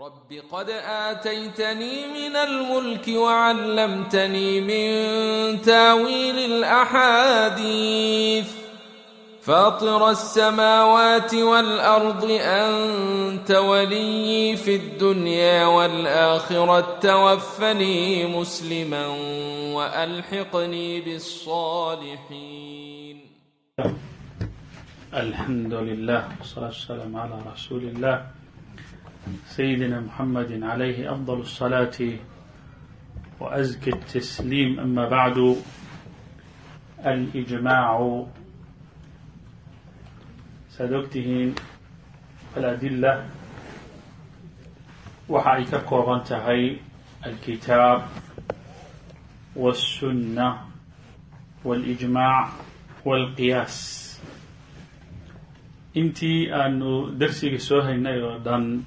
رب قد آتيتني من الملك وعلمتني من تاويل الأحاديث فاطر السماوات والأرض أنت ولي في الدنيا والآخرة توفني مسلما وألحقني بالصالحين الحمد لله والصلاة والسلام على رسول الله سيدنا محمد عليه أفضل الصلاة وأزكى التسليم أما بعد الإجماع سادogtihiin الأدلة waxa ay ka kooban tahay الكتاab والسنة والإجماع والقياas intii aanu darsiga soo haynay oo dhan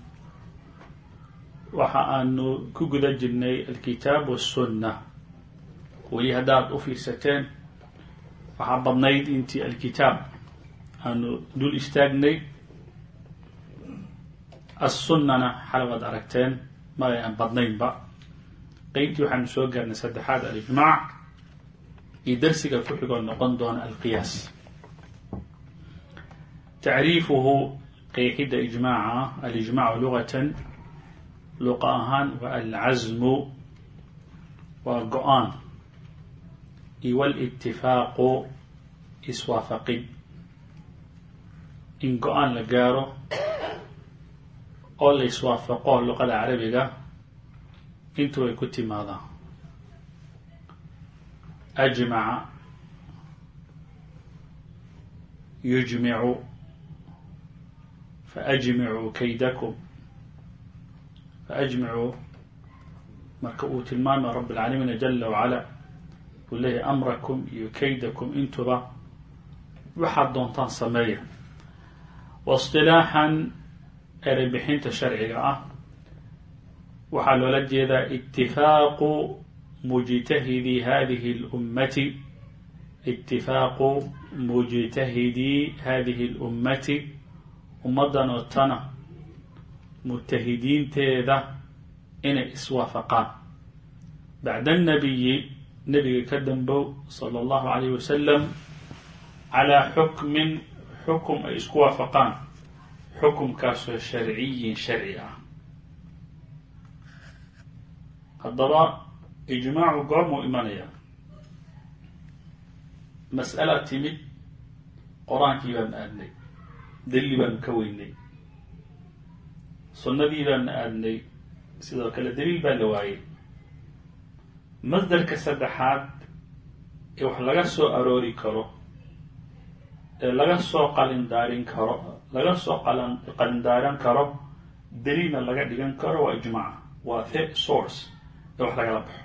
waxa aanu ku guda jirnay alkitaab waالsunna weli haddaad u fiirsateen waxaa badnayd intii alkitaab aanu dul istaagnay. Assunnana xalay waad aragteen ma aan badnaynba. Qeybtii waxaanu soo gaarnay saddexaad alijmaac iyo darsiga ku xigoo noqon doona alqiyaas. Tacriifuhu qeexidda ijmaaca alijmaacu lugatan luqa ahaan waa alcasmu waa go'aan. Iyo walitifaaqu iswaafaqin. In go'aan la gaaro oo la iswaafaqo luqada carabiga intu ay ku timaadaa ajmaca yujmicu faajmicuu kaydakum faajmicuu marka uu tilmaamay rabb اlcaalamiina jala wacala uu leeyahay amrakum iyo kaydakum intuba waxaad doontaan sameeya waاصطilaaxan ereybixinta sharciga ah waxaa loola jeedaa itifaaqu mujtahidi hadihi اlummati itifaaqu mujtahidi hadihi اlummati ummaddan oo tana mutahidiinteeda inay iswaafaqaan. Bacda annabiyi nebiga ka dambow sala allahu calayh wasalam calaa xukmin xukum ay isku waafaqaan. Xukumkaasoo sharciyin sharci ah. Haddaba ijmaacu goor goormuu imanayaa. Mas'ala timid qor-aankii baan aadnay dalli baan ka weynay sunnadii baanu aadnay sidoo kale daliil baa la waayey masdarka saddexaad ee wax laga soo aroori karo ee laga soo qalindaarin karo laga soo qalindaaran karo daliilna laga dhigan karo waa ijmaaca waa the source ee wax lagala baxo.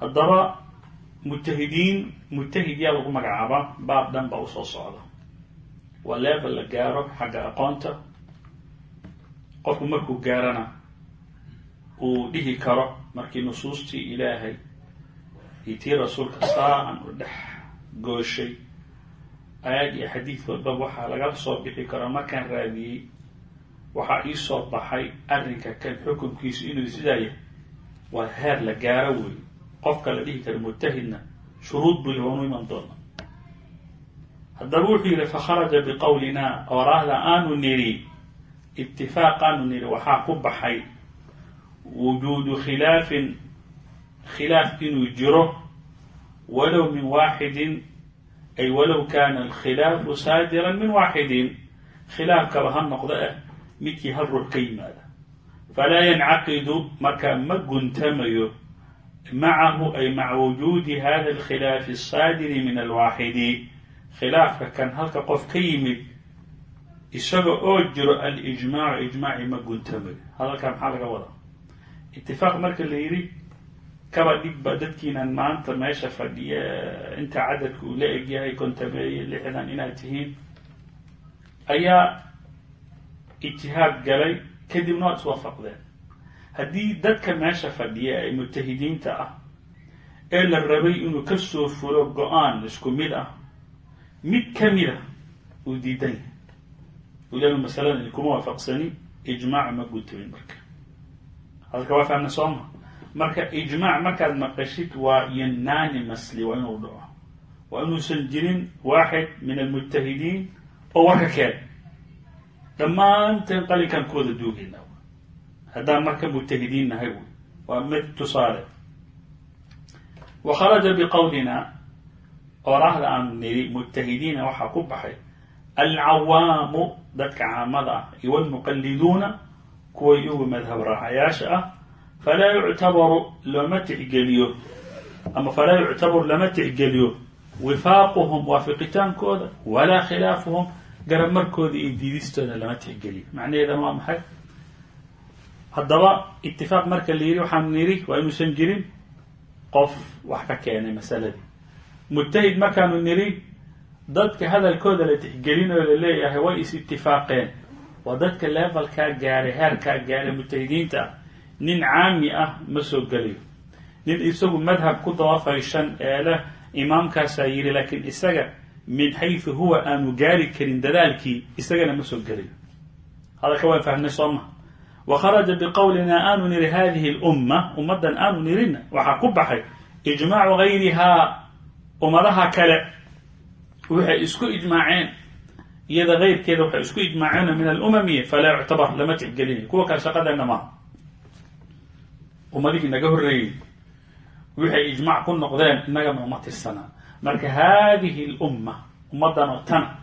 Haddaba mujtahidiin mujtahid yaa lagu magacaabaa baab dhan baa u soo socda. Waa level la gaaro xagga aqoonta qofku markuu gaarana uu dhihi karo markii nusuustii ilaahay iyo rasuulka saa-an u dhex gooshay ayaad iyo xadiid walbaba waxaa lagala soo bixi karaa markaan raadiyey waxaa ii soo baxay arrinka kan xukunkiisu inuu sidaa yahay waa heer la gaaro wey qofka la dhihi karo mujtahidna shuruud buu yahy waanu iman doona haddaba wuxuu yihi fakharaja biqowlina oraahda aanu niri itifaaq aanu niri waxaa ku baxay wujuudu khilaafin khilaaf inuu jiro walow min waaxidin ay walow kaana alkhilaafu saadiran min waaxidin. Khilaafkaba ha noqdo ah midkii hal ruux ka yimaada. Falaa yancaqidu markaa ma guntamayo macahu ay maca wujuudi hada alkhilaafi asaadiri min alwaaxidi. Khilaafka kan halka qof ka yimid isaga oo jiro alijmaacu ijmaaci ma guntamayo hadalkaa maxaa laga wadaa? Itifaaq marka la yidhi kaba dhigba dadkiinan maanta meesha fadhiya inta cadadka uu la egyahay kontameeye lixdan inaad tihiin ayaa ijtihaad galay kadibna waad iswaafaqdeen haddii dadka meesha fadhiya ee mujtahidiinta ah ee la rabay inuu ka soo fulo go'aan isku mid ah mid ka mid a uu diidan yahay uu leema masaladan idinkuma waafaqsani ijmaacu ma gutabin marka hadalka waa fahmna sooma marka ijmaac markaad maqashid waa unanimusly waa inuu dhaco waa inuusan jirin waaxid min almujtahidiin oo warka keen dhammaanteen qalinkan kooda duugayna haddaan marka mujtahidiin nahay wy waa mid tusaale wa kharaja biqowlina oraahda aanu niri mujtahidiina waxaa ku baxay alcawaamu dadka caamada ah iyo walmuqaliduuna kuwa iyagu madhab raacayaasha ah falaa yuctabaru looma tixgeliyo ama falaa yuctabaru lama tixgeliyo wifaaquhum waafiqitaankooda walaa khilaafuhum garamarkooda iyo diidistooda lama tixgeliyo. Macnaheedana waa maxay? Haddaba itifaaq marka la yidhi waxaanu nidhi waa inuusan jirin qof wax ka keenay masaladii. Mujtahid markaanu nidhi dadka hadalkooda la tixgelin oo la leeyahay way is itifaaqeen waa dadka levelkaa gaaray heerkaa gaaray mujtahidiinta ah nin caami ah ma soo gelayo nin isagu madhab ku dabafayshan ee leh imaamkaasaa yidhi laakiin isaga min xaysu huwa aanu gaari karin dadaalkii isagana ma soo gelayo hadalka waan fahmnay soo maha wa kharaja biqowlina aanu niri hadihi lumma ummaddan aanu nirina waxaa ku baxay ijmaacu gayrihaa ummadaha kale waxay isku ijmaaceen iyada keyrkeeda waxay isku ijmaaceen min alumami falaa yuctabar lama tixgelinayo kuwa kale shaqadeena maaha ummadihii naga horreeyey waxay ijmaac ku noqdeen innagana uma tirsanaa marka hadihi lumma ummaddan oo tana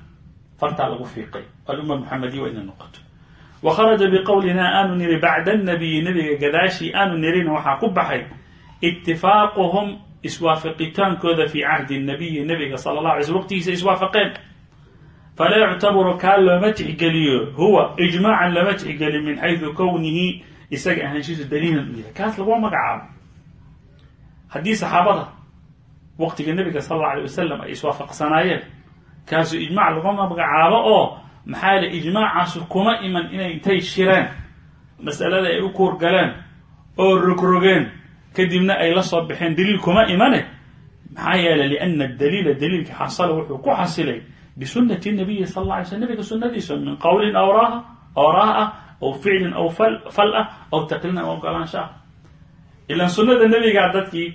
fartaa lagu fiiqay. Alumma muxamadiya waa inay noqoto. Wa kharaja biqowlina aanu niri bacda annabiyi nabiga gadaashii aanu nirina waxaa ku baxay itifaaquhum iswaafaqitaankooda fi cahdi nabiyi nabiga sala allah alay sl waqtigiisa iswaafaqeen. Falaa yuctabaru kaa looma tixgeliyo huwa ijmaacan lama tixgeliyo min xaysu kownihi isaga ahaanshiisu daliilan u yahay. Kaas laguma magacaabo. Haddii saxaabada waqtiga nabiga sal alla alay wasalam ay iswaafaqsanaayeen kaasu ijmac laguma magacaabo oo maxaa le ijmaacaasu kuma iman inay intay shireen masalada ay u kuurgaleen oo rogrogeen kadibna ay la soo baxeen daliil kuma imane. Maxaa yeelay liana daliila daliilka xasala wuxuu ku xasilay bisunati nabiyi sal alla alay sl nabiga sunadiisa min awraaha awraa ah aw ficlin aw fal ah aw taqliin aw ogolaansha ah. Ilaan sunnada nebigaa dadkii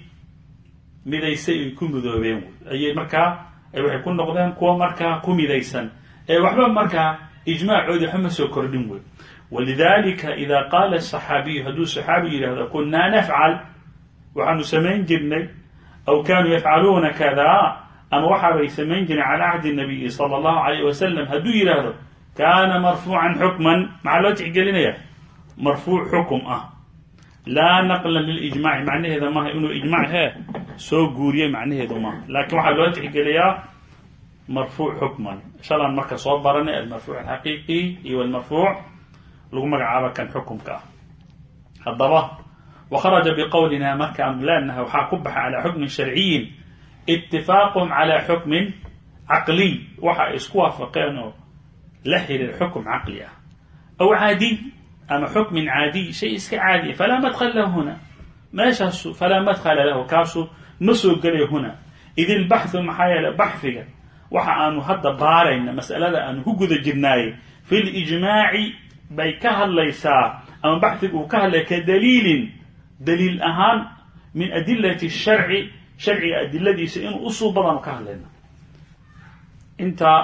midaysay ay ku midoobeen ayay markaa waxay ku noqdeen kuwa markaa ku midaysan. Ee waxba markaa ijmaacoodii waxba ma soo kordhin wey. Walidalika ida qaala saxaabiyu hadduu saxaabi yidhahdo kunaa nafcal waxaanu samayn jirnay aw kaanuu yafcaluuna kada ama waxaabay samayn jireen cala cahdi nabiyi sala allahu alayh wasalam hadduu yidhaahdo kaana marfuucan xukman maxaa loo tixgelinaya marfuuc xukum ah. Laa naqlan lilijmaci macnaheeda maaha inuu ijmac hee soo guuriyey macnaheedu maaha. Laakiin waxaa loo tixgeliyaa marfuuc xukman. Shalaan marka soo baranay almarfuuc alxaqiiqi iyo almarfuuc lagu magacaabo kan xukumka ah. Haddaba wa kharaja biqowlina markaanu leenahay waxaa ku baxa calaa xukmin sharciyin itifaaqum calaa xukmin caqliy waxa ay isku waafaqeen oo la xiriir xukum caqli ah aw caadiy ama xukmin caadiy shay iska caadiya falaa madkhala lahu huna meeshaasu falaa madkhala lahu kaasu ma soo gelay huna id ilbaxu maxaa yeele baxfiga waxa aanu hadda baarayna masalada aanu ku guda jirnaayey fi lijmaaci bay ka hadlaysaa ama baxfiga uu ka hadlaya ka daliilin daliil ahaan min adilati sharci sharciga adiladiisa inuu usuu badanu ka hadlayna intaa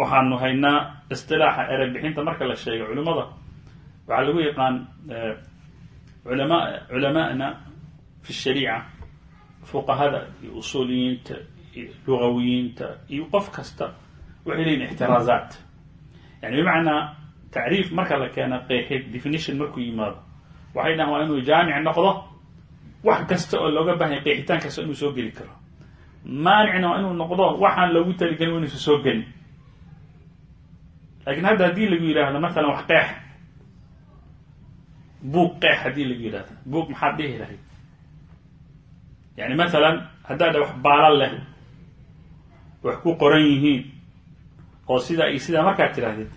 waxaanu haynaa istilaaxa erebixinta marka la sheegay culimmada waxaa lagu yaqaan culama culamaana fi shariica fuqahada iyo usuuliyiinta iyo lugawiyiinta iyo qof kasta waxay leeyihiin ixtiraazaat yani bimacnaa tacriif marka la keena qeexid definition markuu yimaado waxay dhahan waa inuu jaamic noqdo wax kasta oo looga baahanya qeexitaan kasta inuu soo geli karo. Maanicna waa inuu noqdo waxaan loogu taligelin wa inuusa soo gelin. Lakiin hadda haddii lagu yidhaahdo masalan wax qeex. Buug qeex haddii lagu yidhahdo buug maxaad dhihi lahayd yani masalan haddaad wax baala leh wax ku qoran yihiin oo sidaa iyo sidaa markaad tidhaahdid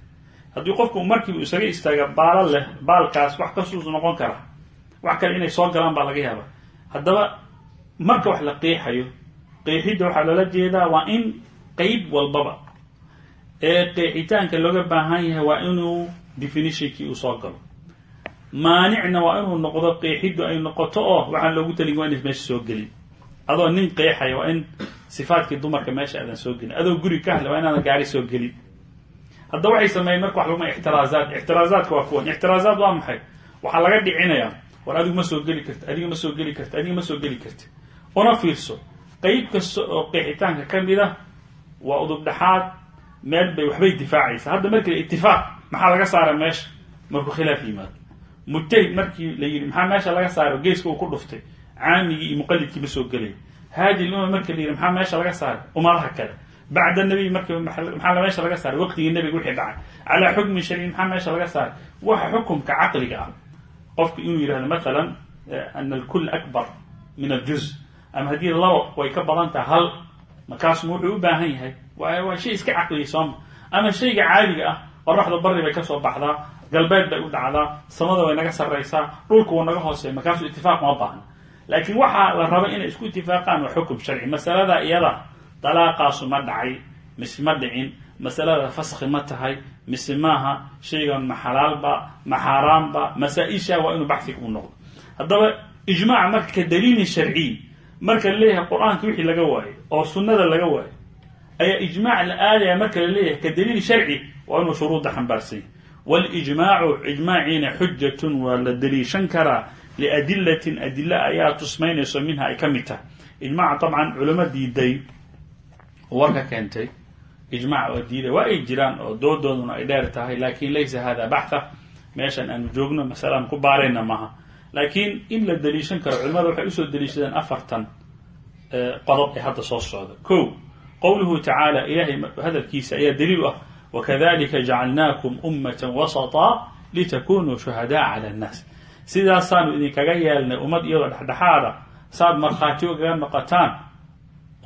haddii qofku markiibu isaga istaaga baala leh baalkaas wax kasuus noqon kara. Wax kale inay soo galaan baa laga yaaba haddaba marka wax la qeexayo qeexidda waxaa loola jeedaa waa in qeyb walbaba ee qeexitaanka looga baahan yahay waa inuu definitionkii uu soo galo. Maanicna waa inuu noqdo qeexiddu ay noqoto oo waxaan loogu talin waa inays meesha soo gelin. Adoo nin qeexaya waa in sifaadkii dumarka meesha aadan soo gelin. Adoo guri ka hadla waa inaadan gaari soo gelin hadda waxay sameeyeen marka wax laguma ixtiraazaat ixtiraazaadka waa kuwan ixtiraazaad waa maxay? Waxaa laga dhicinayaa war adigu ma soo geli karti adiga ma soo geli karti adiga ma soo geli karti una fiirso qeyb kasta oo qeexitaanka ka mid ah waa udub dhexaad meel bay waxbay difaacaysa hadda markii itifaaq maxaa laga saara meesha? Markuu khilaaf yimaado. Mujtahid markii la yidhi maxaa meesha laga saaro? Geeska uu ku dhuftay. Caamigii iyo muqalidkii ma soo gelay. Haadi luma marka la yidhi maxaa meesha laga saaray? Umadaha kale bacda nabiy marka maxaa meesha laga saaray waqtigii nebiga wixii dhacay calaa xukmi sharci maxaa meesha laga saaray waxa xukumka caqliga ah qofku inuu yidhahdo mathalan ana alkul akbar min aljuz ama haddii labo way ka badan tahay hal markaasuma wuxuu u baahan yahay waa shay iska caqliya sooma ama shayga caadiga ah qoraxda bari bay ka soo baxdaa galbeed bay u dhacdaa samada way naga sarraysaa dhulku wuu naga hooseeya markaasuu itifaaq ma baahna laakiin waxaa la raba inay isku itifaaqaan waa xukum sharci masalada iyada dalaaqaasu ma dhacay mise ma dhicin masalada faskhi ma tahay mise maaha shaygan ma xalaalba ma xaaraamba masaa-isha waa inuu baxsiga u noqdo. Haddaba ijmaaca marka ka daliilin sharciy marka la leeyahay qur'aanka wixii laga waayo oo sunnada laga waayo ayaa ijmaac la aadaya marka la leeyahay ka daliil sharci waa inuu shuruudda xambaarsanya walijmaacu ijmaaciina xujatun waa la daliishan karaa liadilatin adila ayaa tusmaynayso minha ay ka mid tahay. Ijmaaca dabcan culamo diiday warka keentay ijmac oo diiday waa ay jiraan oo doodooduna ay dheer tahay laakiin laysa hada baxtha. Meeshan aanu joogno masalaan ku baarayna maaha. Laakiin in la daliishan karo culimada waxay u soo daliishadeen afartan qodob ee hadda soo socda ko qowluhu tacaala ilahay hadalkiisa ayaa daliil ah wakadalika jacalnaakum ummata wasata litakunuu shuhadaa cala annaas sidaasaanu idinkaga yeelnay ummad iyadoo dhexdhexaada saad markhaati ogaga noqotaan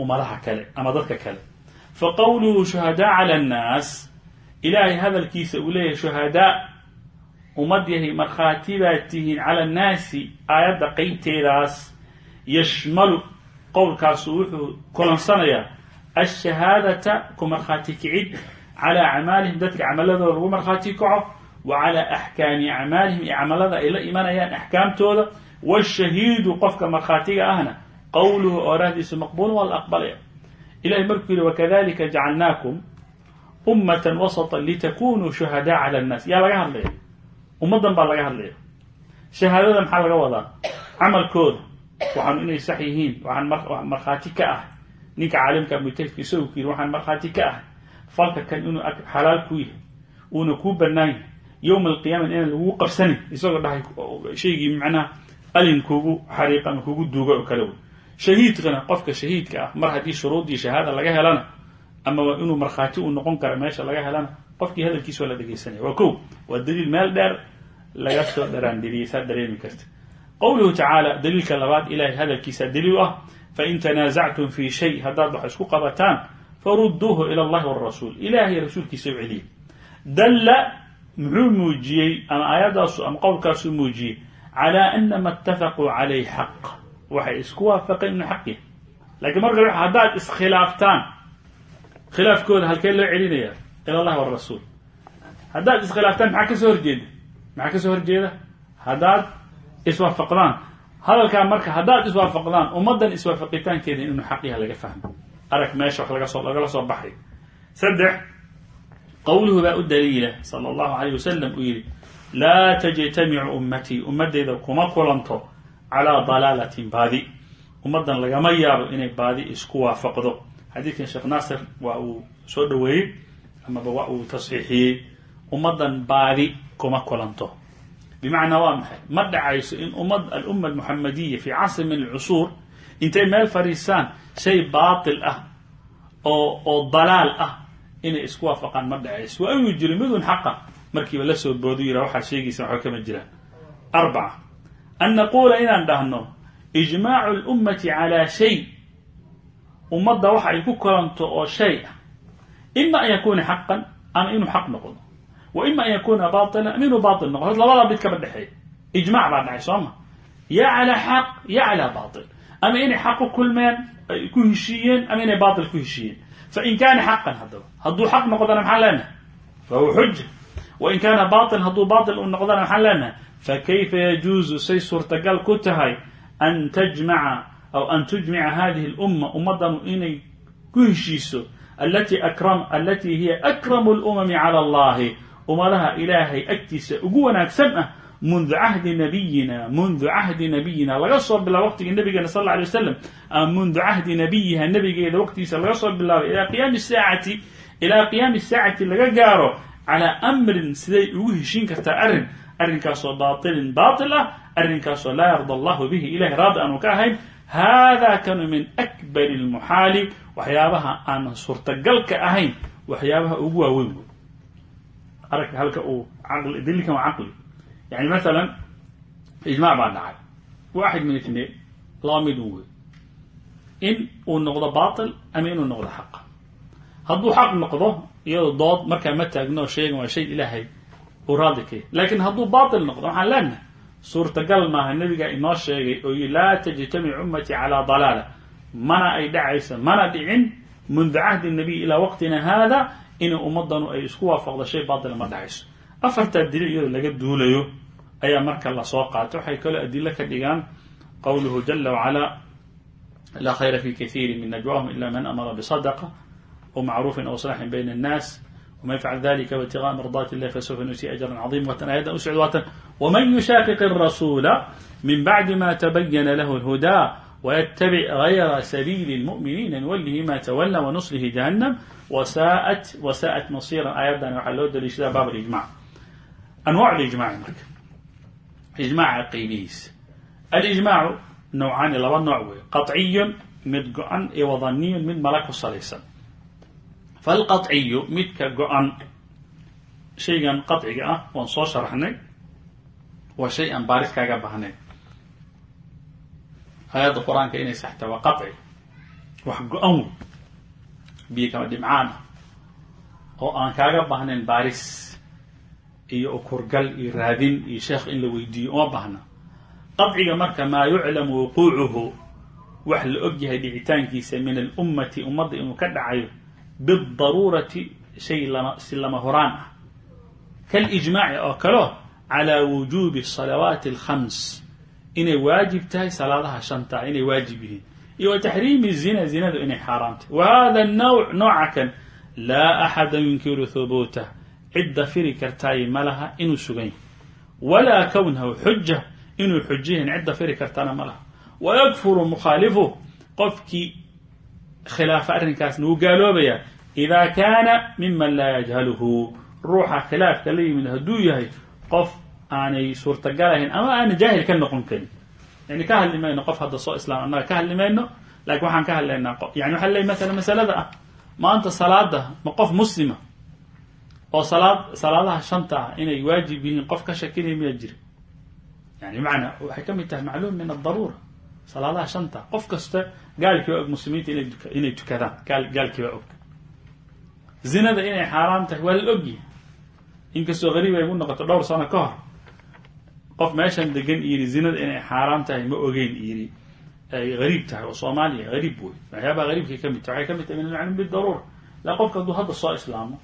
ummadaha kale ama dadka kale. Fa qowluhu shuhadaa cala annaas ilaahay hadalkiisa uu leeyahay shuhadaa ummad yahay markhaati baad tihiin cala annaasi aayadda qeybteedaas yashmalu qowlkaasu wuxuu kulansanayaa ashahaadata ku markhaati kicid calaa acmaalihim dadka camaladooda lagu markhaati kaco wa calaa axkaami acmaalihim iyo camalada ay la imanayaan axkaamtooda washahiidu qofka markhaatiga ahna qowluhu oorahdiisu maqbuul waa la aqbalaya ilahay markuu yihi wakadalika jacalnaakum ummatan wasata litakunuu shuhadaa cala annaas. Yaa laga hadlaya? Ummaddan baa laga hadlaya. Shahaadada maxaa laga wadaa? Camalkooda. Waxaanu inay sax yihiin waxaan markhaati ka ah. Ninka caalimka mujtahidka isagu ku yidhi waxaan markhaati ka ah. Falka kan inuu xalaal ku yahay uuna kuu banaan yahay. Yowma alqiyaama inaan lagu qabsanin isagoo dhahay shaygii macnaha alin kugu xariiq ama kugu duuga oo kale. wey shahiidkana qofka shahiidka ah mar haddii shuruuddii shahaada laga helana ama waa inuu markhaati uu noqon kara meesha laga helana qofkii hadalkiisa waa la dhegeysanaya waa ko waa daliil meel dheer laga soo dharaandeliyay saa dareemi karta qowluhu tacaala daliilka labaad ilahay hadalkiisa daliil ah fain tanaasactum fi shay haddaad wax isku qabataan faruduuhu ila allahi warasuul ilahay rasuulkiisa u celiya dalla muxuu muujiyey ama aayadaasu ama qowlkaasuu muujiyey calaa anama itafaquu calayh xaq waxay isku waafaqeen inuu xaq yahay lakiin marka haddaad iskhilaaftaan khilaafkooda halkee loo celinaya ila allahi warasuul haddaad iskhilaaftaan maxaa ka soo horjeeda? Maxaa ka soo horjeeda? Haddaad iswaafaqdaan. Hadalkaa marka haddaad iswaafaqdaan ummaddan iswaafaqitaankeeda inuu xaq yaha laga fahmo. Arag meesha wax lagasoo lagala soo baxay. Saddex qowluhu baa u daliila sala allahu alayh wasalam uu yihi laa tajtamicu ummatii ummaddeeda kuma kulanto calaa dalaalatin baadi ummaddan lagama yaabo inay baadi isku waafaqdo xadiidkan sheekh naasir waa uu soo dhoweeyey amaba waa uu tasxiixiyey ummaddan baadi kuma kulanto bimacnaa waa maxay ma dhacayso in ummad alumma almuxamadiya fi casri min alcusuur intay meel fadhiisaan shay baatil ah oo oo dalaal ah inay isku waafaqaan ma dhacayso waa inuu jiro midun xaqa markiiba la soo boodu yira waxaad sheegaysa waxba kama jiraan arbaca an naquula inaan dhahno ijmaacu lummati calaa shay ummadda waxa ay ku kolanto oo shay ah ima an yakuuna xaqan ama inuu xaq noqdo wa ima an yakuuna baatilan ama inuu baatil noqdo labadaa mid kama dhexeeya ijmac baa dhacay soo ma ya calaa xaq ya calaa baatil ama inay xaq ku kulmeen ay ku heshiiyeen ama inay baatil ku heshiiyeen fain kaana xaqan haddaba hadduu xaq noqdona maxaan leenahay fahuwa xuja wain kaana baطil hadduu baطil uu noqdana waxaan leenahay fakayfa yajuusu say suurtagal ku tahay an tajmaca aw an tujmica hadihi اlumma ummaddanu inay ku heshiiso alati alatii hiya akramu اlumami cala allahi ummadaha ilaahay agtiisa ugu wanaagsan ah mundu cahdi nabiyina mundu cahdi nabiyina laga soo bilaabo waqtiga nabigeena sal alay wasalam ama mundu cahdi nabiyiha nabigeeda waqtigiisa laga soo bilaabay ilaa qiyaami saacati ilaa qiyaami saacati laga gaaro calaa amrin siday ugu heshin kartaa arrin arrinkaasoo baatilin baatil ah arrinkaasoo laa yarda allahu bihi ilahay raadi aanu ka ahayn hada kanu min akbari lmuxaali waxyaabaha aanan suurtagalka ahayn waxyaabaha ugu waaweyn wey aragka halka uu caqli daliilkan waa caqli. Yani masalan ijmac baa dhacay. Waaxid min itnain laba mid un wey in uu noqdo batil ama inuu noqdo xaq. Hadduu xaq noqdo iyadoo dood markaa ma taagno sheegan waa shay ilaahay uu raadi ka yahy laakiin hadduu batil noqdo waxaan leenahay suurtagal maaha nabigaa inoo sheegay oo yi laa tajtamic ummatii calaa dalaala. Mana ay dhacaysa mana dhicin mundu cahdi nabiy ilaa waqtina hada inay ummadanu ay isku waafaqdo shay batila ma dhacayso. Afartaa dili iyadoo laga duulayo ayaa marka la soo qaatay. Waxay kaloo adilo ka dhigaan qowluhu jala wacala laa khayra fi kaiiri min najwaahum ila man amara bsadaqa wmacruufin aw slaxin bayna الnaas wman yfcal dalika btiغاء mardaati اllah fasوfa nutii ajra caظima watan ayaddan u socd waatan wman yushaqiq الrasuula min bacdi ma tabayana lah اlhudaa wyتبع غyra sabiili الmؤminiina nwlihi ma twlى wnuslihi جahanam وsaaءت وsaaءت masيra aayaddan waxaa loo daliishadaa baab اijmac anwaع ijmaci marka ijmaca qeybihiisa alijmaacu nawcaani laba nooc wey qaطciyu mid go-an iyo falqaطciyu midka go-an shaygan qaطciga ah waan soo sharaxnay waa shay aan baaris kaaga bahnayn aayadda qur-aanka inay saxta waa qaطci wax go-an wey biyo kama dhimcaan ah oo aan kaaga baahnayn baaris iyo ukurgal iyo raadin iyo sheekh in la weydiiyo uma baahna qaطciga marka maa yuclamu wuquucuhu wax la og yahay dhicitaankiisa min alummati ummadda inuu ka dhacayo bidaruurati shay si lama horaan ah kalijmaaci oo kaleo calaa wujuubi salawaati alkhams inay waajib tahay salaadaha shantaa inay waajib yihiin iyo wa taxriimi zina zinadu inay xaaraamtay wa hada nawc nooca kan laa axada yunkiru hubuutah cidda firi kartaay ma laha inuu sugan yahay walaa kownahu xuja inuu xujiyahin cidda firi kartana ma laha wayakfuru mukhaalifuh qofkii khilaafa arrinkaasna wuu gaaloobayaa idaa kaana miman laa yajhaluhu ruuxa khilaafka la yimid hadduu yahay qof aanay suurtagal ahayn ama aana jaahil ka noqon karin yani ka hadli mayno qof hadda soo islaam annaga ka hadli mayno laakiin waxaan ka hadlaynaa yani waxaa ley masala masalada ah maanta salaada ma qof muslima oo salaad salaadaha shanta ah inay waajib yihiin qof ka shakinaya miyaa jira yani bimacnaa waxay ka mid tahay macluum min adaruura salaadaha shanta. Qof kasta gaalkii baa og muslimiinta ina inay tukadaan. Gaal gaalkii baa og zinada inay xaaraam tahay waa la ogyahay inkastoo gariib ay gu noqoto dhowr sano ka hor qof meeshan degan yiri zinada inay xaaraam tahay ma ogeyn yiri ay gariib tahay oo soomaaliya gariib wey. Waxyaabaha gariibkay ka mid tahay. Waxay ka mid tahay min alcilm bidaruura la qofka hadduu hadda soo islaamo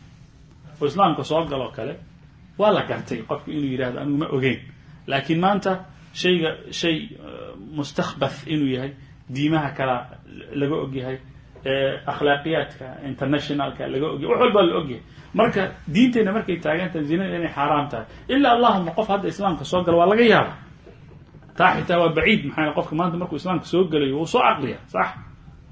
oo islaamka soo galoo kale waa la gartay qofku inuu yidhahdo anigu ma ogeyn. Laakiin maanta shayga shay mustakbath inuu yahay diimaha kala laga ogyahay akhlaaqiyaadka internationalka laga ogyahay wax walbaa la ogyahay marka diinteenna markay taagantahay zinada inay xaaraam tahay. Ilaa allahuma qof hadda islaamka soo gala waa laga yaaba taa xitaa waa baciid maxaa qofka maanta markuu islaamka soo gelayo wuu soo caqliya sax.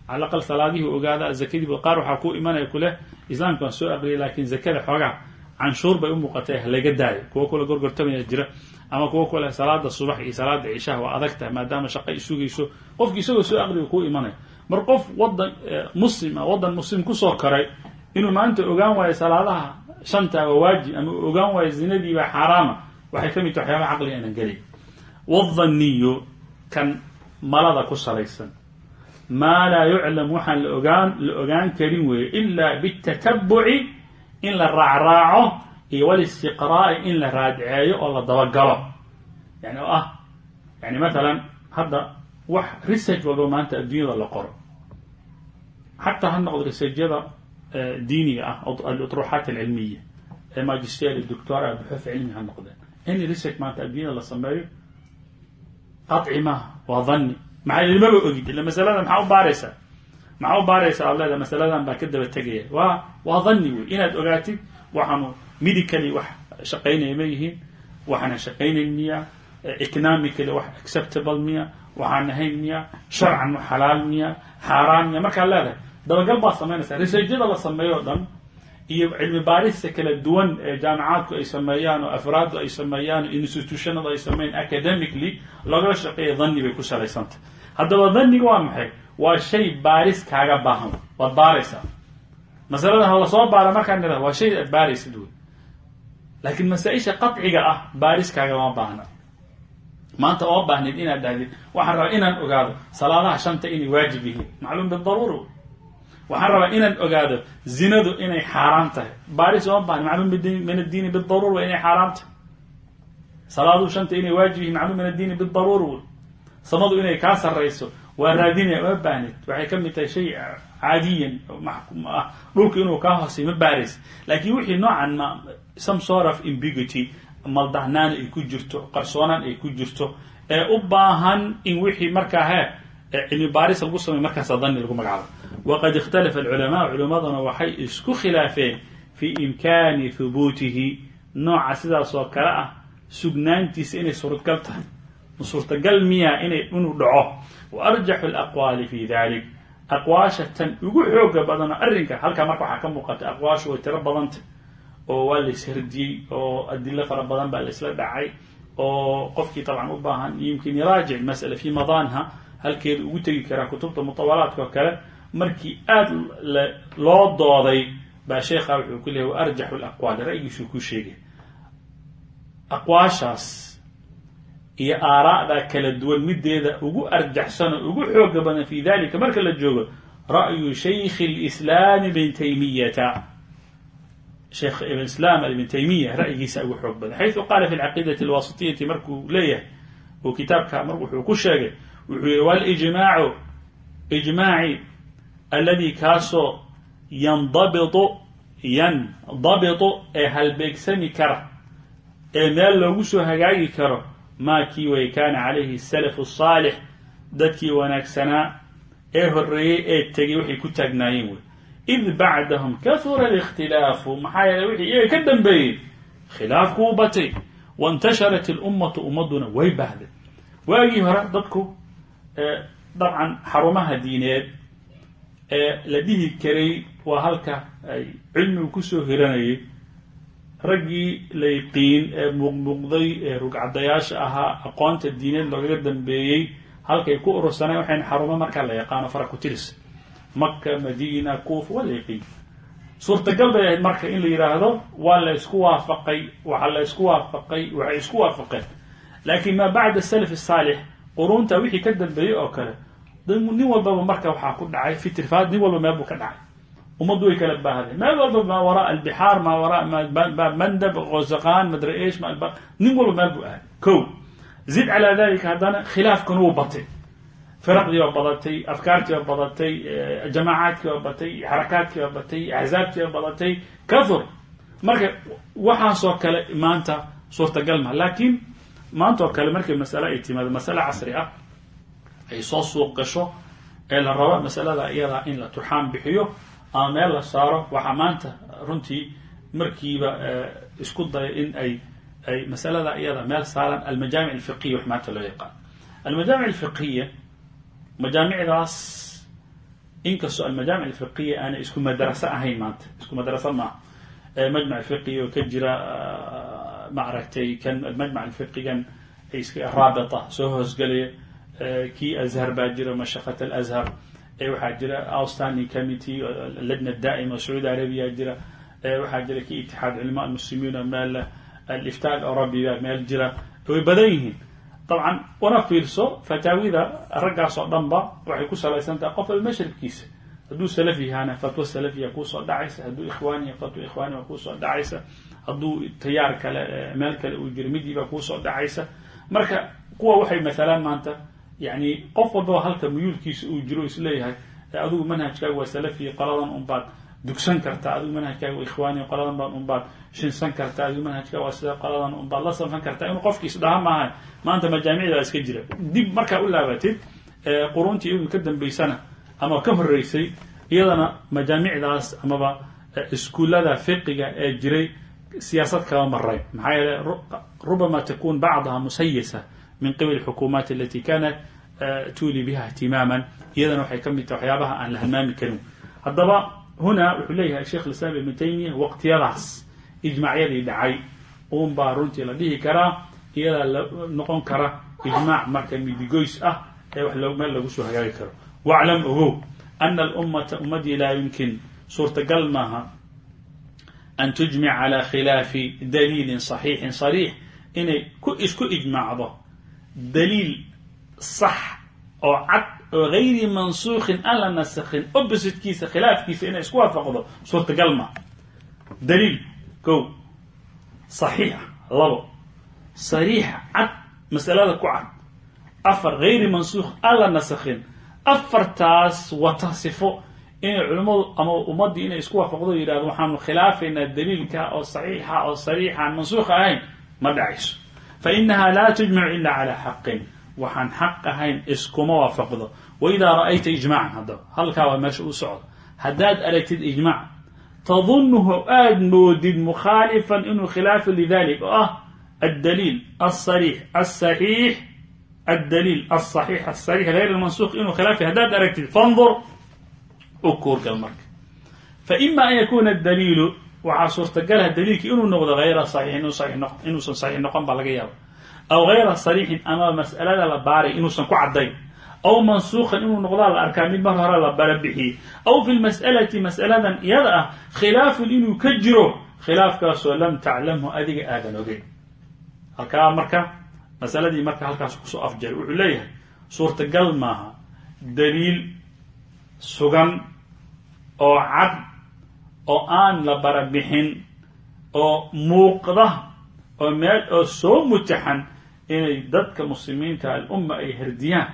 Cala aqal salaadihii ogaada zakadiiba qaar waxaa ku imanaya kuleh islaamka waan soo aqliyay laakiin zakada xoogaa canshuur bay u muuqatay halaga daayo. Kuwo kule gorgortamaya jira ama kuwo kule salaada subax iyo salaada cishaha waa adag tahay maadaama shaqa isugayso qofki isagoo soo aqliga ku imanaya mar qof wadan muslim ah wadan muslim ku soo koray inuu maanta ogaan waayo salaadaha shanta waa waajib ama ogaan waayo zinadiibaa xaaraama waxay ka mid tahay waxyaaba caqliga inaan gelay wadaniyu kan malada ku salaysan. Maa laa yuclam waxaan la ogaan la ogaan karin weeye ilaa bitatabuci in la raacraaco iyo walistiqraa'i in la raadceeyo oo la dabagalo. Yani oo ah yani matalan hadda wax research walba maanta adduunyada la qoro. Xataa ha noqdo researchyada diiniga ah aluطruxaat alcilmiya magister iyo doctora buxuuf cilmi ha noqdeen. Any research maanta adduunyada la sameeyo qaci maaha waa dhanni. Maxaa ilmaba ogid illa masalada maxaa u baaraysaa? Maxaa u baaraysaa ad leeda masaladan baa ka daba tegaya waa waa dhanni wey. Inaad ogaatid waxaanu medically wax shaqaynaya ma yihiin waxaana shaqaynayn miya economically wax acceptable miya waxaan ahayn miya sharcan xalaal miya xaaraan miya. Markaad leedahay dabagal baad samaynaysaa. Researchada la sameeyo o dhan iyo cilmi baarista kala duwan ee jaamicaadku ay sameeyaan oo afraaddu ay sameeyaan oo institutionadu ay sameeyaan academically looga shaqeeya dhanni bay ku salaysantah haddaba dhanniga waa maxay? Waa shay baaris kaaga baahan. Waad baaraysaa. Masalada ha la soo baara markaa nida waa shay aad baaraysid wey laakiin masaa-isha qaciga ah baaris kaagama baahna. Maanta oo baahnid inaad dhahdid waxaan rabaa inaan ogaado salaadaha shanta inay waajib yihiin. Macluum bidaruura waxaan rabaa inaan ogaado zinadu inay xaaraam tahay. Baaris ooma baahni macluum min addiini bidaruura inay xaaraam tahay. Salaadu shanta inay waajib yihiin macluum min addiini bidaruura wey samadu inay kaa sarrayso waa raadinaya uma baahnid waxay ka mid tahay shay caadiyan maxkum ah. Dhulku inuu kaa hoosay ma baaraysa laakiin wixii noocan ma some sort of ambiguity maldahnaan ay ku jirto qarsoonaan ay ku jirto ee u baahan in wixii markaa he cilmi baaris lagu samey markaasa dhanni lagu magacaabo. Waqad ikhtalafa alculamaa culimmaduna waxay isku khilaafeen fii imkaani hubuutihi nooca sidaas oo kale ah sugnaantiisa inay suuradgal tahay. Suurtagal miya inay inuu dhaco? Wa arjaxu alaqwaali fi dalik aqwaasha tan ugu xooga badano arrinka halkaa marka waxaa ka muuqata aqwaashu way tiro badantah oo waa la isherdiyey oo adilo fara badan baa la isla dhacay oo qofkii dabcan u baahan yumkin yaraajic masala fi madaanha halkeeda ugu tegi karaa kutubta mutawalaadka oo kale markii aada loo dooday baa sheekha wuxuu ku leeyay wa arjaxu laqwaali ra'yigiisuu ku sheegay. Aqwaashaas iyo aaraa'da kala duwan mideeda ugu arjaxsan oo ugu xooga badan fi dalika marka la joogo ra'yu shaykhi lislaam ibn taymiyata. Sheekh ibn islam ibn taymiya ra'yigiisa ugu xoog badan. Xayثu qaala fi alcaqiidati alwasitiyati markuu leeyahay oo kitaabka mar wuxuu ku sheegay wuxuu yihi walijmaacu ijmaaci aladi kaasoo yandabitu yandabitu ee halbeegsami kara ee meel loogu soo hagaagi karo maa kii way kaana calayhi salafu saalix dadkii wanaagsanaa ee horreeyey ee tegey waxay ku taagnaayeen wey. Id bacdahum kahura alikhtilaafu maxaa yeele wixii iyaga ka dambeeyey khilaafku u batay. Waintasharat ilummatu ummaduna way bahday waagii hore dadku e, dabcan xarumaha diineed ee la dhihi karay waa halka ay cilmigu ku soo hiranayay raggii layqiin ee muuqmuuqday ee rugcadayaasha ahaa aqoonta diineed loogaga dambeeyey halkay ku urursaneen waxayn xarumo markaa la yaqaano fara ku tiris. Maka madiina kuufa waa layqiin suurtagal bay ahayd marka in la yidhaahdo waa la isku waafaqay waxa la isku waafaqay waxay isku waafaqeen. Laakiin maa bacda salaf saalix qurunta wixii ka dambeeyey oo kale nin walbaba marka waxaa ku dhacay fitrifaad nin walba meel buu ka dhacay ummaddu way kala baahday meel walba maa waraa albixaar maa waraa mandab qosaqaan madraesh nin walba meel buu ahay ko zid calaa dalika haddana khilaafkan wuu batay firaqdii baa badatay afkaartii baa badatay jamaacaadkii baa batay xarakaadkii baa batay axzaabtii baa badatay kahur marka waxaasoo kale maanta suurtagal maha laakiin maanta kale markay masale ay timaado masale casri ah ay soo suuq gasho ee la rabo masalada iyada in la turxaan bixiyo ama meel la saaro waxaa maanta runtii markiiba isku daya in ay ay masalada iyada meel saaran almajaamic alfiqiya wax maanta loo yaqaan. Almajaamic alfiqiya majaamicdaas inkastoo almajaamic alfiqiya aanay isku madraso ahayn maanta isku madraso maaha. Majmac fiqiya oo ka jira ma aragtay kan majmac alfiqigan raabita soo hoosgelaya kii azhar baa jira mashaqat alazhar waxaa jira outstanding committee lajna daa'ima sacuudi arabiya jira waxaa jira kii itixaad culama almuslimiin meel aliftaa arabi baa meel jira. Way badan yihiin. Dabcan una fiirso fataawida raggaas oo dhan ba waxay ku salaysan tahay qof almashribkiisa. Hadduu salafi yahaana fatwo salafiya kuusoo dhacaysa. Hadduu ikhwaaniya fatwo ikhwaaniya kuusoo dhacaysa. Hadduu tayaar kale meel kale uu jiro midiiba kuusoo dhacaysa. Marka kuwa waxay maalaan maanta yani qof walbaba halka muyuulkiisa uu jiro is leeyahay adigu manhajkaaga waa salafiya qoladan unbaad dugsan kartaa adigu manhajkaaga ikhwaani qoladan baan unbaad shinsan kartaa adigu manhajkaaga waa sida qoladan unbaad la safan kartaa inuu qofki isdhaha maaha maanta majaamicdaa iska jira. Dib markaa u laabatid quruntii iyadu ka dambaysana ama ka horeysay iyadana majaamicdaas amaba iskuullada fiqiga ee jiray siyaasad kama marayn maxaa yeele rubama takun bacdaha musayasa min qibal xukuumaat alati kanat tuuli biha ihtimaaman iyadana waxay ka mid tahay waxyaabaha aan la halmaami karin. Haddaba huna wuxuu leeyahay sheekh islaam ibnu taymiya waqtiyadaas ijmaacyadii dhacay. Baa runtii la dhihi karaa iyadaa la noqon kara ijmaac marka midigoys ah ee wax meel lagu soo hagaagi karo. Waclam ogow ana alummata ummadii laa yumkin. Suurtagal maaha an tujmic cala khilaafi daliilin saxiixin sariix inay ku isku ijmaacdo daliil sax oo cad oo gayri mansuukhin aan la nasakhin oppositekiisa khilaafkiisa inay isku waafaqdo suurtagal maaha daliil kow saxiixa labo sariixa cad masalada ku cad. Afar gayri mansuukh aan la nasakhin afartaas wata sifo inay culimmadu ama ummaddii inay isku waafaqdo yidhahdo waxaanu khilaafaynaa daliilka oo saxiixa oo sariixa aan mansuukh ahayn ma dhacayso. Fa inaha laa tujmacu ila cala xaqin waxaan xaq ahayn iskuma waafaqdo. Waidaa ra'ayta ijmacan haddaba halkaa waa meesha u socdo. Haddaad aragtid ijmac tadunhu aad moodid mukhaalifan inuu khilaafa lidalik oo ah addaliil alsariix alsaxiix addaliil alsaxiix alsariix gayr almansuuq inuu khilaafay haddaad aragtid fandur u kuurgal marka. Fa ima an yakuna daliilu waxaa suurtagalaha daliilki inuu noqdo hayra saxiixin inuusan saxiix noqon baa laga yaaba aw hayra sariixin ama mas'alada la baaray inuusan ku caddayn aw mansuukan inuu noqdaa la arkaa mid mar hore la barabixiyey aw fi lmas'alati mas'aladan iyada ah khilaafun inuu ka jiro khilaafkaasoo lam taclamhu adiga aadan ogeyn halkaa marka masaladii marka halkaas ku soo afjaray wuxuu leeyahay suurtagal maaha daliil sugan oo cad oo aan la barabixin oo muuqda oo meel oo soo mutaxan inay dadka muslimiinta alumma ay herdiyaan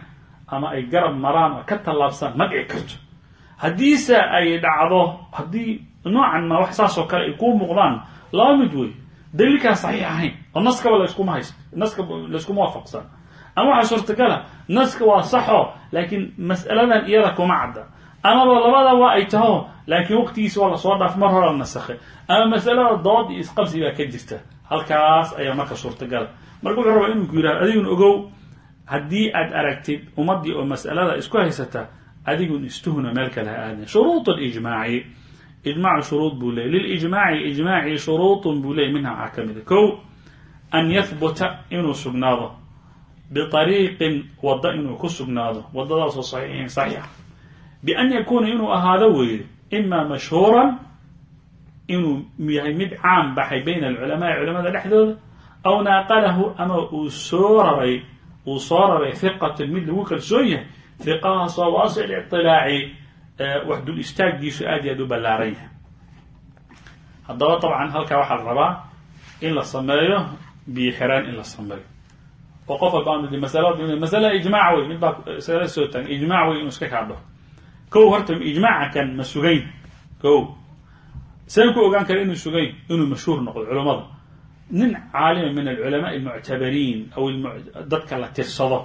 ama ay garab maraan oo ka tallaabsaan ma dhici karto. Haddiise ay dhacdo haddii noocan ma wax saas oo kale ay kuu muuqdaan laba mid wey daliilkaan saxiix ahayn oo naskaba layskuma haysto naska layskuma waafaqsan ama waxaa suurtagala naska waa saxo laakiin mas'aladan iyada kuma cadda. Amaba labada waa ay taho laakiin waqtigiisa waa la soo dhaaf mar hore la nasakhay ama masalada dood iyo isqabsi baa ka jirta. Halkaas ayaa marka suurtagala marka wuxuu rabaa inuu ku yidhahdo adiguna ogow haddii aad aragtid ummaddii oo mas'alada isku haysata adigun istuhuna meel kale ha aadin. Shuruud alijmaaci ijmaacu shuruud buu leeyay lilijmaaci ijmaaci shuruudun buu leeyay minha waxaa ka mida kow an yahbuta inuu sugnaado. Biariiqin waddo inuu ku sugnaado. Waddadaasoo saxiixin saxiixa bian yakuuna inuu ahaado weeye ima mashhuuran inuu yahay mid caam baxay bayna alculamaai culamada dhexdooda aw naaqalahu ama uu soo raray uu soo raray hiqatun mid lagu kalsoon yahay hiqahaasoo waasic iطilaaci wax dul istaagiisu aad iyo aad u ballaaran yahay haddaba dabcan halkaa waxaa la rabaa in la sameeyo biyo xiraan in la sameeyo oo qof walba aanu masala ijmaac wey mid baa isala soo taagan ijmaac wey inuu iska kaadho kow horta ijmaaca kan ma sugayn kow seen ku ogaan kara inuu sugayn inuu mashhuur noqdo culammada nin caalima min alculamaai almuctabariin aw dadka la tirsado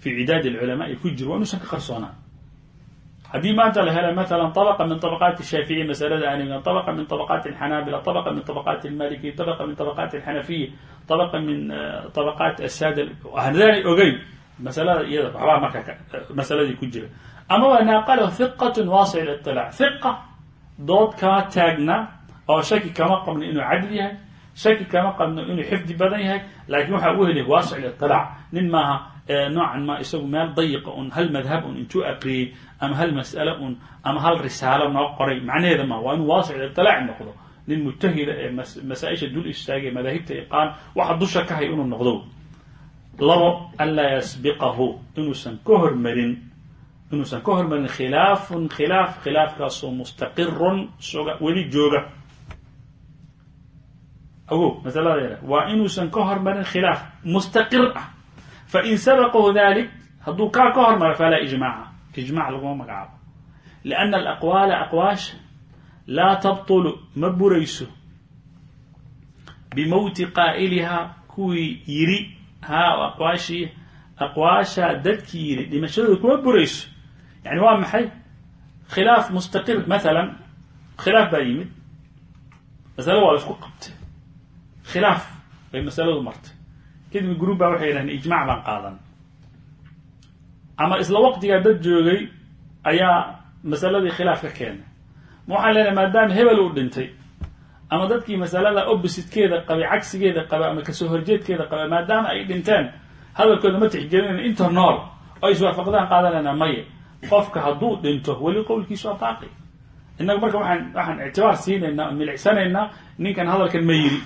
fi cidaadi alculamaai ku jiro waa inuusan ka qarsoonaan haddii maanta la hela maala طabqa min طabaqaati الshaaficiya masalada aniga طabqa min طabaqaati الxanaabila طabqa min طabaqaati الmalikiya طabqa min طabaqaati الxanafiya طabqa min طabaqaati asaada hadaanay ogeyn masalada iyada waxbaa marka masaladii ku jira amaba naaqalahu hiqat waasic اطilaac hiqa dood kama taagna oo shaki kama qabno inuu cadl yahay shaki kama qabno inuu xifdi badan yahay laakiin waxaa uu helay waasic liitilaac nin maaha noocan ma isagu meel dayiqa un hal madhab un intuu aqriyey ama hal mas'ale un ama hal risaalo noo qoray. Macnaheeda ma waa inuu waasic liitilaac noqdo. Nin mujtahida ee masaaisha dul istaagay madaahibta iqaan waxa dusha ka hay inuu noqdo. Labo anlaa yasbiqahu inuusan ka hormarin inuusan ka hormarin khilaafun khilaaf khilaafkaasoo mustaqirun isaga weli jooga ogo masaladeeda waa inuusan ka hormarin khilaaf mustaqir ah. Fain sabaqahu dalik hadduu kaa ka hormaro falaa ijmaaca ijmac laguma magacaabo. Liana alaqwaala aqwaasha laa tabtulu ma burayso. Bimowti qaa'ilihaa kuwii yidhi haa aqwaashii aqwaashaa dadkii yidhi dhimashadooda kuma burayso. Yani waa maxay? Khilaaf mustaqir maalan khilaaf baa yimid. Masalo waa la isku qabtay khilaaf bay masaladu martay. Kadib gruub baa waxay yidhahdeen ijmac baan qaadan. Ama isla waqtigaa dad joogay ayaa masaladii khilaaf ka keenay. Ma leenahay maadaama hebel uu dhintay ama dadkii masalada oppositekeeda qabay cagsigeeda qaba ama ka soo horjeedkeeda qaba maadaama ay dhinteen hadalkooda ma tixgelinayna inta oo iswaafaqdaan qaadanayna maya qofka hadduu dhinto weli qowlkiisu baaqi. Innaga marka waxaan waxaan ictibaar siinaynaa milicsanaynaa ninkan hadalkan ma yiri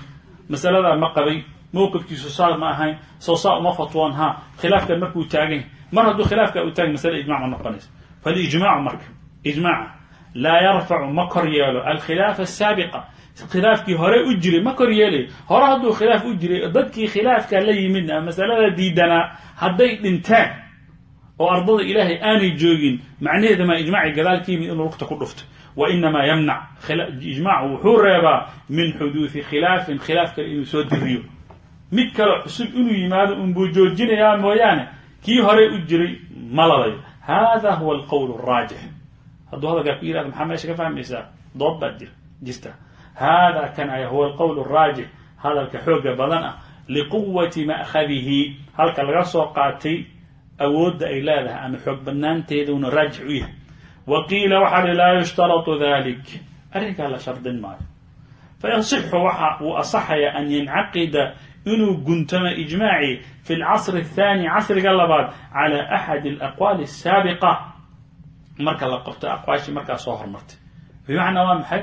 masaladaa ma qabay mowqifkiisu saa ma ahayn soo saa uma fatwoon ha khilaafkan markuu taagay mar hadduu khilaafka u taagay masale ijmac ma noqonayso. Falijmaacu marka ijmaaca laa yarfacu ma kor yeelo. Alkhilaafa asaabiqa khilaafkii hore u jiray ma kor yeelayo hore hadduu khilaaf u jiray dadkii khilaafka la yimidna masalada diidanaa hadday dhinteen oo ardada ilaahay aanay joogin macnaheeda maa ijmaaci gadaal ka yimid inuu lugta ku dhufto wa inamaa yamnac ijmaacu wuxuu reebaa min xuduudi khilaafin khilaaf kale inuu soo diriyo mid kale cusub inuu yimaado unbuu joojinayaa mooyaane kii hore u jiray ma labayo hada huwa alqowl araajix hadduu hadalkaa ku yihahdo maxaa meesha ka fahmaysaa dood baad jir jirta hada kan aya huwa alqowl araajix hadalka xooga badan ah liquwati ma'khadihi halka laga soo qaatay awoodda ay leedahay ama xoog banaanteeduna raajix u yahay wa qiila waxaa laa yushtaratu dalik arrinkaa la shardin maayo fayasixu waxa uu asaxaya an yancaqida inuu guntamo ijmaaci fi lcasri athani casriga labaad cala axadi alaqwaali asaabiqa marka la qabto aqwaashii markaa soo hormartay bimacnaa waa maxay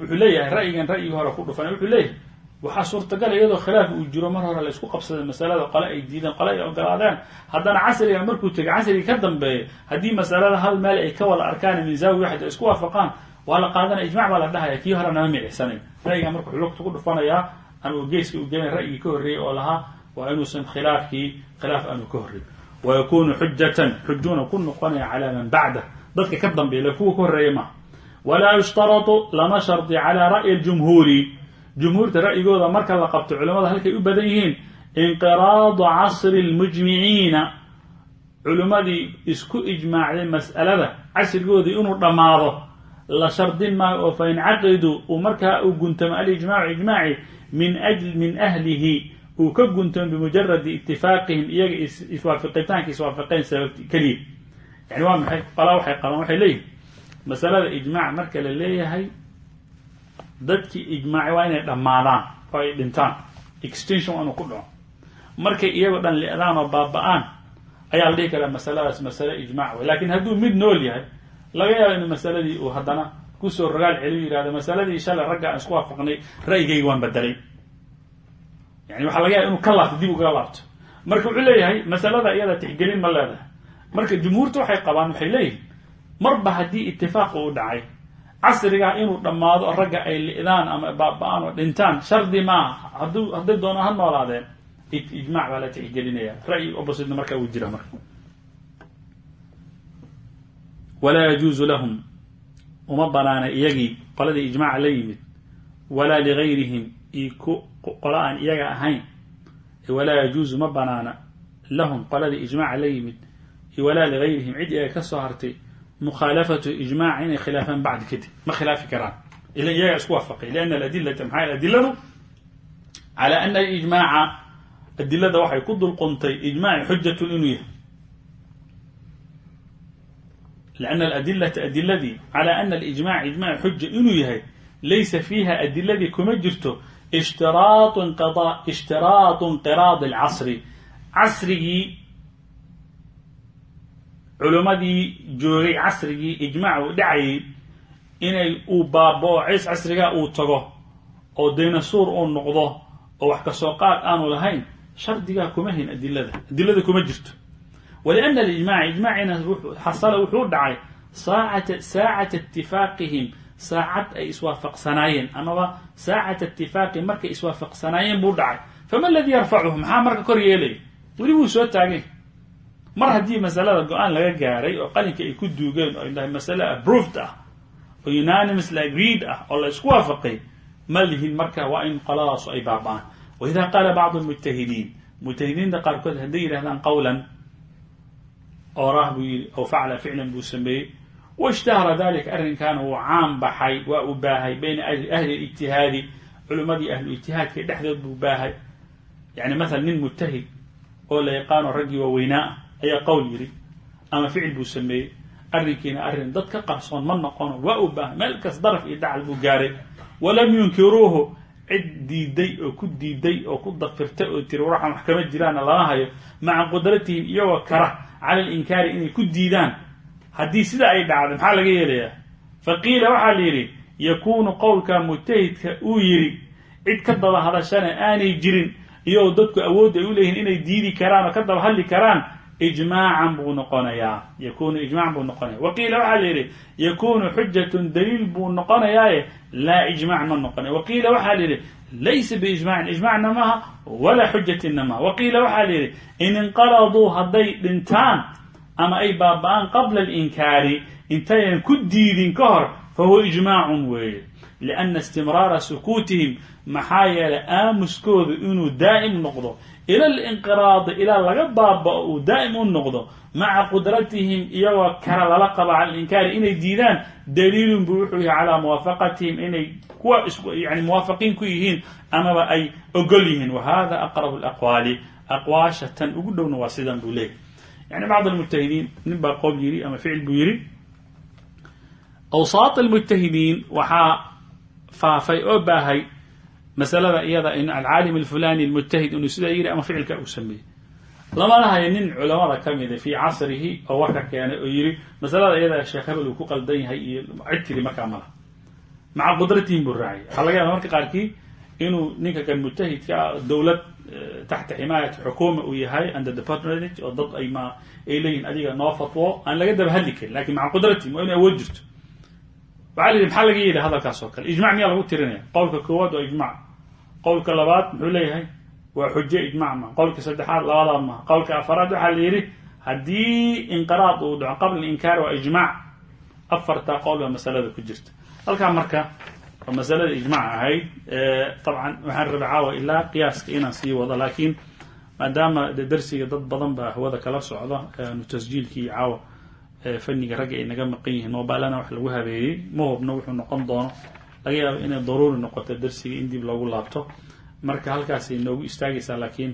wuxuu leeyahay ra'yigan ra'yigii hore ku dhufan wuxuu leeyahay waxaa suurtagal iyadoo khilaaf uu jiro mar hore la isku qabsaday masalada qole ay diideen qole ay ogolaadeen. Haddana casriga markuu tegay casrigii ka dambeeya haddii masalada hal meel ay ka wada arkaan min zaawi waxid ay isku waafaqaan waa la qaadanaya ijmac baa la dhahaya kii hore nama milicsanayo ra'yigan marka wuxuu lugta ku dhufanayaa anuu geeska u gelin ra'yigii ka horreeyey oo lahaa waa inuusan khilaafkii khilaaf aanu ka horreey wa yakunu xujatan xujuna ku noqonaya calaa man bacda dadka ka dambeeya kuwa ka horreeya maaha walaa yushtaratu lama shardi calaa ra'yi ljumhuuri jumhuurta ra'yigooda marka la qabto culimmada halkay u badan yihiin inqiraadu casri lmujmiciina culimmadii isku ijmaacday mas'alada casrigoodii inuu dhammaado la shardin maayo oo faincaqidu uu markaa uu guntamo alijmaacu ijmaaci min ajl min ahlihi uu ka guntamo bimujaradi itifaaqihim iyaga iswaafaqitaanka iswaafaqeen keliya. Yani waa maxay? Qolaa waxay qabaan waxay leeyihiin masalada ijmaac marka la leeyahay dadkii ijmaacay waa inay dhammaadaan oo ay dhintaan. Extension waa inuu ku dhaco. Markay iyagoo dhan li-daan oo baaba-aan ayaa la dhihi karaa masaladaas masale ijmac wey laakiin hadduu mid nool yahay laga yaabo inu masaladii uu haddana ku soo rogaal celiyu yihahdo masaladii shalay ragga aan isku waafaqnay ra'yigayga waan bedelay yani waxaa laga yaaba inuu ka laabto dib uga laabto. Marka wuxuu leeyahay masalada iyada tixgelin ma leedahay. Marka jumhuurta waxay qabaan waxay leeyihiin marba haddii itifaaq uu dhacay casrigaa inuu dhammaado ragga ay li'daan ama baaba-aan oo dhintaan shardi maaha hadduu hadday doonaan ha noolaadeen ijmac baa la tixgelinaya ra'yi oppositena markaa uu jira marka. Walaa yajuuzu lahum uma banaana iyagii qoladii ijmaaca la yimid. Walaa ligayrihim io ku qolo aan iyaga ahayn. Walaa yajuuzu ma banaana lahum qoladii ijmaaca la yimid. Walaa ligayrihim cid iyaga ka soo hartay mukhaalafatu ijmac inay khilaafaan bacdi kadib ma khilaafi karaan ila iyaga isku waafaqay liana aladilata maxaa adiladu cala ana alijmaaca adilada waxay ku dulquntay ijmaaci xujatun inuu yahay liana aladilata adiladii cala ana alijmac ijmaci xuja inuu yahay laysa fiiha adiladii kuma jirto ishtiraatu inqiraadi alcasri casrigii culimmadii joogay casrigii ijmaac uu dhacayay inay uu baaboo cis casrigaa uu tago oo daynasuur uu noqdo oo wax ka soo qaad aanu lahayn shardigaa kuma hayn adilada. Adilada kuma jirto. Waliana alijmaca ijmaacina xasala wuxuu dhacay saacata saacata itifaaqihim saacad ay iswaafaqsanaayeen. Amaba saacata itifaaqihim markay iswaafaqsanaayeen buu dhacay. Fama aladii yarfacuhu maxaa marka kor yeelaya weli wuu soo taagay mar haddii masalada go'aan laga gaaray oo qalinka ay ku duugeen oo ay dhahay masale approved ah oo unanimous la agreed ah oo la isku waafaqay ma lihin marka waa in qoladaasu ay baaba'aan. Waida qaala bacdu lmujtahidiin mujtahidiinta qaarkood hadday yidhahdaan qawlan oraah buu yidhi aw facala ficlan buu sameeyey. Washtahara dalika arrinkan wuu caan baxay waa uu baahay bayna ahli lijtihaadi culimmadii ahlu ijtihaadka dhexdood buu baahay. Yani maala nin mujtahid oo la yaqaano raggii waaweynaa ah ayaa qowl yidhi ama ficil buu sameeyey arrinkiina arrin dad ka qarsoon ma noqono waa uu baahay meel kas daraf iyo dacal buu gaaray. Walam yunkiruuhu cid diiday oo ku diiday oo ku dafirtay oo tiri waxaan wax kama jiraana lama hayo. Maca qudratihim iyagoo kara cala alinkaari inay ku diidaan. Haddii sida ay dhacdo maxaa laga yeelayaa? Fa qiila waxaa la yidhi yakuunu qowlka mujtahidka uu yidhi cid ka daba hadashana aanay jirin iyagoo dadku awood ay u leeyihiin inay diidi karaan oo ka daba hadli karaan ijmaacan buu noqonayaa yakunu ijmacan buu noqonaya wa qiila waxaa la yidhi yakunu xujatun daliil buu noqonayaaye laa ijmac ma noqonaya wa qiila waxaa la yidhi laysa biijmacin ijmacna maha walaa xujatinna maha wa qiila waxaa la yidhi in inqaladuu hadday dhintaan ama ay baaba-aan qabla alinkaari intayan ku diidin ka hor fa huwa ijmaacun weeye. Lianna istimraara sukuutihim maxaa yeelay aamuskooda inuu daa'im noqdo ila alinqiraadi ilaa laga baaba-o uu daa'im u noqdo maca qudratihim iyagoo kara lala qaba cala alinkaari inay diidaan daliilun buu wuxuu yahay calaa muwaafaqatihim inay kuwa yani muwaafaqiin ku yihiin amaba ay ogol yihiin. Wa hada aqrabu alaqwaali aqwaasha tan ugu dhowna waa sidan buu leeyahy yani bacd almujtahidiin nin baa qowl yidhi ama ficil buu yidhi awsaat almujtahidiin waxaa faafay oo baahay masalada iyada in alcaalim alfulani almujtahid inuu sidaa yidhi ama ficilka uu sameeyey. Lamana hayo nin culamada ka mida fii casrihi oo warka keenay oo yidhi masalada iyada sheekh hebel uu ku qaldan yahay iyo cid tiri markaa mala maca qudratihim buu raacay waxaa laga yaaba marka qaarkii inuu ninka kan mujtahidka dowlad taxta ximaayati xukuuma uu yahay under the patronage oo dad ay ma ay leeyihiin adiga noo fatwo aan laga daba hadli karin. Lakin maca qudratihim waa inay awood jirto. Waxaa la yidhi maxaa laga yidhi hadalkaas oo kale? Ijmac miyaa lagu tirinaya qowlka koowaad waa ijmac qowlka labaad muxuu leeyahay? Waa xujo ijmac ma. Qowlka saddexaad labadaa maha qowlka afaraad waxaa la yidhi haddii inqiraad uu dhaco qabla inkaar waa ijmac afartaa qowl baa masalada ku jirta. Halkaa marka waa masalada ijmac ahayd dabcan waxaan raba caawa ilaa qiyaaska inaan sii wado laakiin maadaama darsiga dad badan baa hawada kala socda nu tasjiilkii caawa faniga ragga ay naga maqan yihiin mobilana wax lagu habeeyey ma hubno wuxuu noqon doono laga yaabo inay daruuri noqoto darsiga in dib loogu laabto. Marka halkaasay noogu istaagaysaa laakiin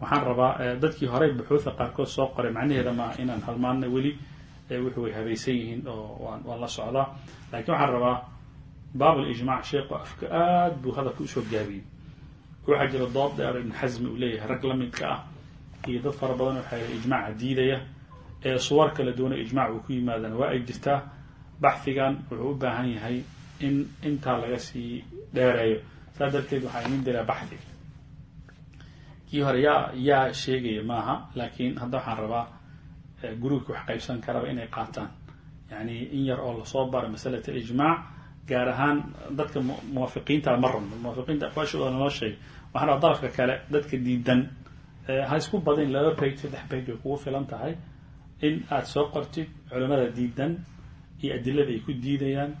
waxaan rabaa dadkii horey buxuuda qaarkood soo qoray macnaheeda maaha inaan halmaana weli wuxu way habaysan yihiin oo waan la socdaa. Lakiin waxaan rabaa baab alijmac sheekhu afka aad buu hadalka u soo gaabiyey. Waxaa jira dood dheer ibn xasmi uu leeyahay rag la midka ah iyo dad fara badan waxaa ijmaca diidaya ee suwar kala duwana ijmac uu ku yimaadana waa ay jirtaa baxfigan wuxuu u baahan yahay in intaa laga sii dheereeyo. Saa darteed waxaa imin diraa baxfi kii hore yaa yaa sheegaya maaha laakiin hadda waxaan rabaa gruubka wax qaybsan karaba inay qaataan. Yani in yar oo la soo bara masalat alijmac gaar ahaan dadka muwaafiqiinta ma rabno. Muwaafiqiinta aqwaashooda naloo sheegay waxaan rabaa darafka kale dadka diidan ha isku badin laba page saddex page way kugu filan tahay in aada soo qortid culamada diidan iyo adilada ay ku diidayaan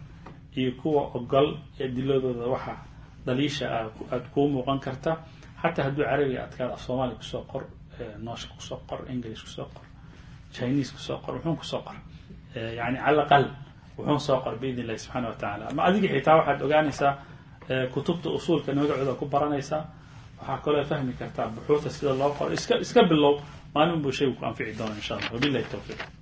iyo kuwa ogol iyo adiladooda waxa daliisha aada kuu muuqan karta. Xataa hadduu carabiga adkaada af soomaaliya ku soo qor nooshka ku soo qor english ku soo qor chinese ku soo qor wuxuun ku soo qor. Yani cala aqal wuxuun soo qor biidn illahi subxaana wa tacala ama adiga xitaa waxaad ogaanaysaa kutubta usuulka magacooda ku baranaysaa. Waxaa kaloo fahmi kartaa buxuuta sida loo qoro iska iska bilow maalin buu shaygu ku anfici doona insha allah. Wabillahi tawfiiq